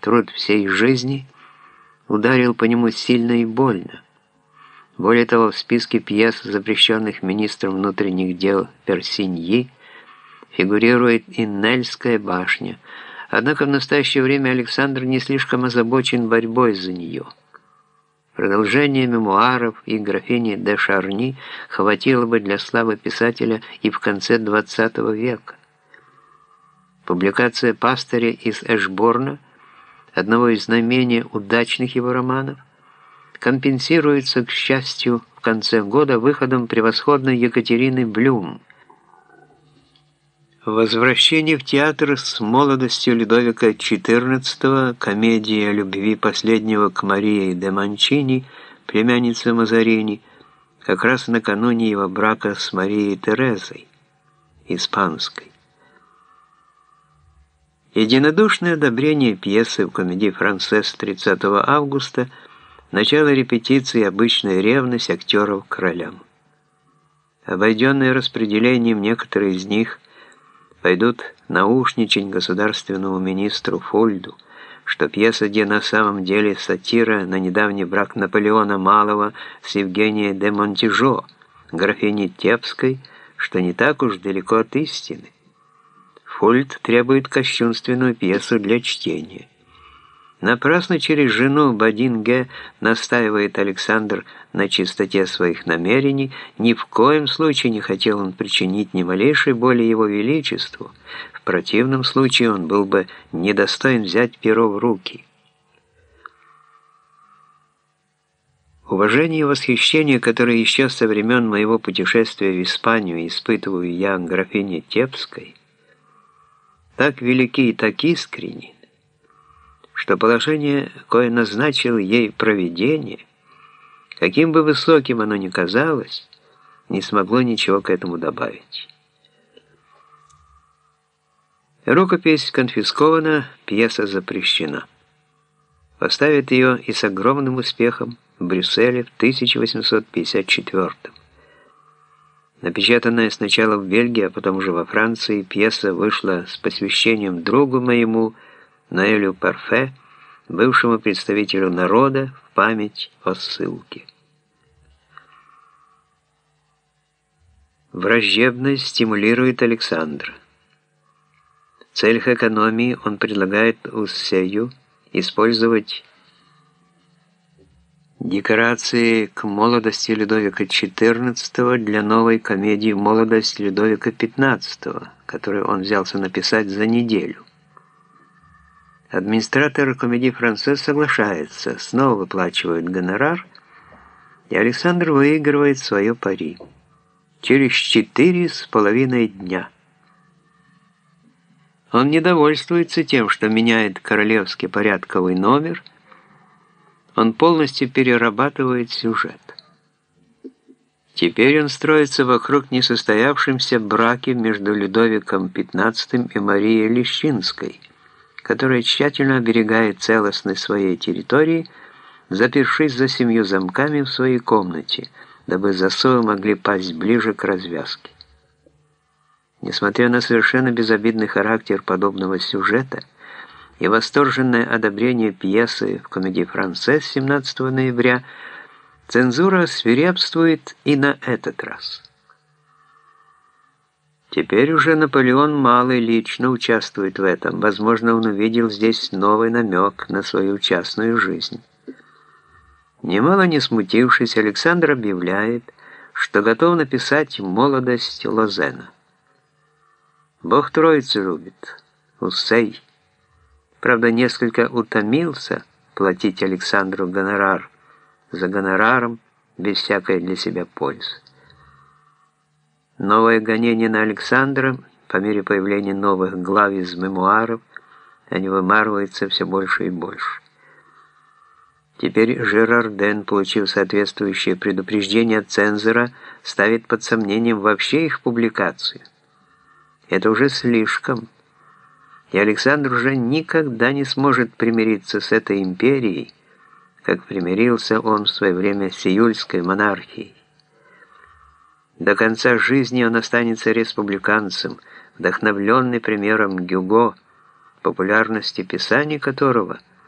труд всей жизни, ударил по нему сильно и больно. Более того, в списке пьес, запрещенных министром внутренних дел Персиньи, фигурирует и Нельская башня, однако в настоящее время Александр не слишком озабочен борьбой за нее. Продолжение мемуаров и графини де Шарни хватило бы для славы писателя и в конце XX века. Публикация пастыря из Эшборна, одного из наименее удачных его романов, компенсируется, к счастью, в конце года выходом превосходной Екатерины Блюм. Возвращение в театр с молодостью Людовика XIV, комедия любви последнего к Марии де Манчини, племяннице Мазарини, как раз накануне его брака с Марией Терезой, испанской. Единодушное одобрение пьесы в комедии «Францесс» 30 августа – Начало репетиции – обычная ревность актеров к ролям. Обойденные распределением, некоторые из них пойдут наушничать государственному министру Фольду, что пьеса, где на самом деле сатира на недавний брак Наполеона Малого с Евгенией де Монтижо, графиней Тепской, что не так уж далеко от истины. Фольд требует кощунственную пьесу для чтения. Напрасно через жену Бадинге настаивает Александр на чистоте своих намерений, ни в коем случае не хотел он причинить ни малейшей боли его величеству, в противном случае он был бы недостоин взять перо в руки. Уважение и восхищение, которое еще со времен моего путешествия в Испанию испытываю я графине Тепской, так велики и так искренни, что положение, кое назначил ей провидение, каким бы высоким оно ни казалось, не смогло ничего к этому добавить. Рукопись конфискована, пьеса запрещена. Поставят ее и с огромным успехом в Брюсселе в 1854 Напечатанная сначала в Бельгии, а потом уже во Франции, пьеса вышла с посвящением другу моему, Наэлю Парфе, бывшему представителю народа, в память о ссылке. Враждебность стимулирует Александра. В целях экономии он предлагает Уссею использовать декорации к молодости Людовика XIV для новой комедии «Молодость Людовика XV», которую он взялся написать за неделю. Администратор комедии «Францесс» соглашается, снова выплачивают гонорар, и Александр выигрывает свое пари. Через четыре с половиной дня. Он не довольствуется тем, что меняет королевский порядковый номер, он полностью перерабатывает сюжет. Теперь он строится вокруг несостоявшемся браке между Людовиком XV и Марией Лещинской – которая тщательно оберегает целостность своей территории, запершись за семью замками в своей комнате, дабы засовы могли пасть ближе к развязке. Несмотря на совершенно безобидный характер подобного сюжета и восторженное одобрение пьесы в комедии «Францесс» 17 ноября, цензура свирепствует и на этот раз. Теперь уже Наполеон Малый лично участвует в этом. Возможно, он увидел здесь новый намек на свою частную жизнь. Немало не смутившись, Александр объявляет, что готов написать «Молодость Лозена». Бог Троицу любит, Усей. Правда, несколько утомился платить Александру гонорар за гонораром без всякой для себя пользы. Новое гонение на Александра, по мере появления новых глав из мемуаров, они вымарываются все больше и больше. Теперь Жерар Ден, получив соответствующее предупреждение от цензора, ставит под сомнением вообще их публикацию. Это уже слишком. И Александр уже никогда не сможет примириться с этой империей, как примирился он в свое время с июльской монархией. До конца жизни он останется республиканцем, вдохновленный примером Гюго, популярности писаний которого –